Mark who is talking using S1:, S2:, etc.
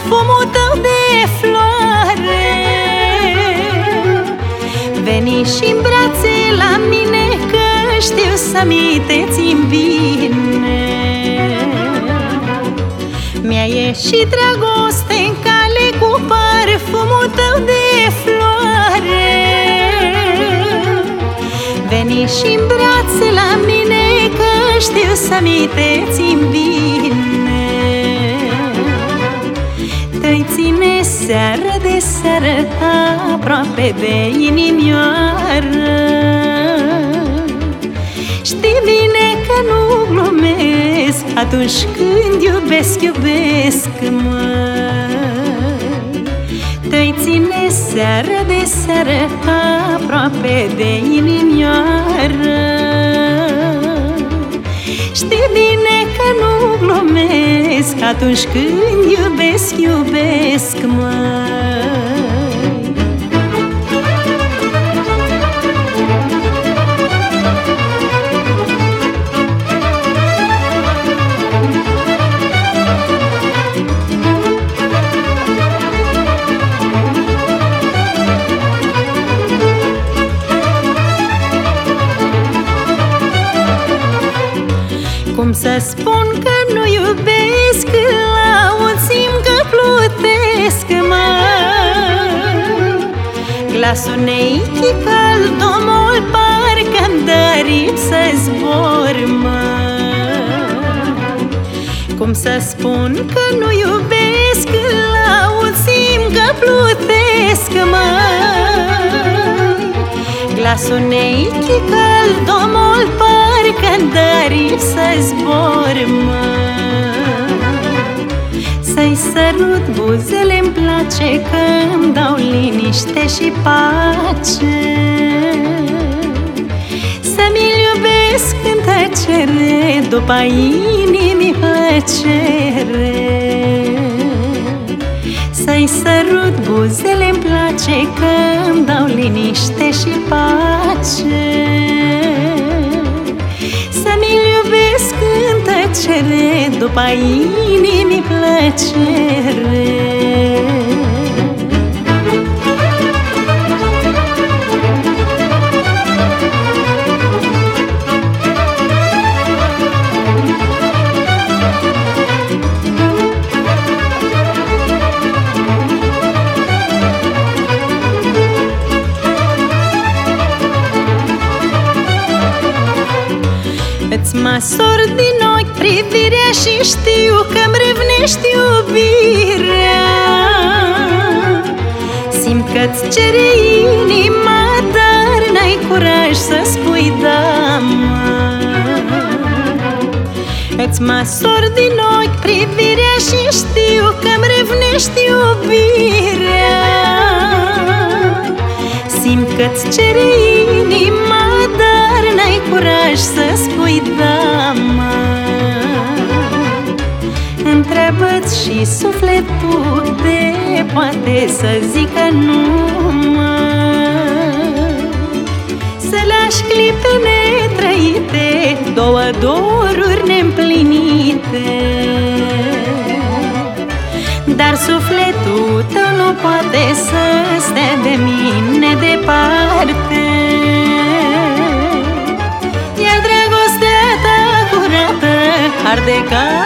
S1: parfumul tău de floare. Veni și în brațe la mine Că știu să mi te țin bine. Mi-a ieșit dragoste în cale Cu parfumul tău de floare. Veni și în brațe la mine Că știu să mi te țin bine seară de seară Aproape de inimioară. Știi bine că nu glumesc Atunci când iubesc, iubesc, măi Te-i ține seară de seară Aproape de inimioară. Știi bine că nu glumesc Atunci când iubesc, iubesc, presque moi. Să spun că nu iubesc La un simt că plutesc, mă. Glasul neichi cald omul Parcă-mi dă rip să zbor, mă. Cum să spun că nu iubesc La un simt că plutesc, mă. Glasul neichi cald omul Parcă-mi dă rip să zbor, mă. Să-i sărut buzele-mi place Că-mi dau liniște și pace. Să-mi iubesc în tăcere După inimii plăcere. Să-i sărut buzele-mi place Că-mi dau liniște și pace După inimii plăcere Îți măsor din ochi privirea și știu că-mi revnești iubirea Simt că-ți cere inima, dar n-ai curaj să spui da, mă. Îți măsor din ochi privirea și știu că-mi revnești iubirea Simt că-ți cere inima, dar n-ai curaj să spui și sufletul de poate să zică nu, mă. Să lași clipe netrăite, două doruri neîmplinite. Dar sufletul tău nu poate să stea de mine departe. Iar dragostea ta curată arde ca